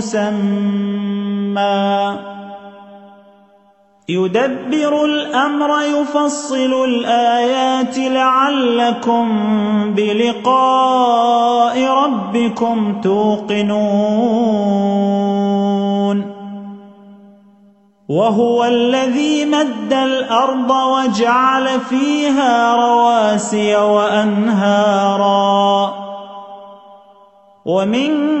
مسمى. يدبر الأمر يفصل الآيات لعلكم بلقاء ربكم توقنون. وهو الذي مد الأرض وجعل فيها رواسي وأنهارا. ومن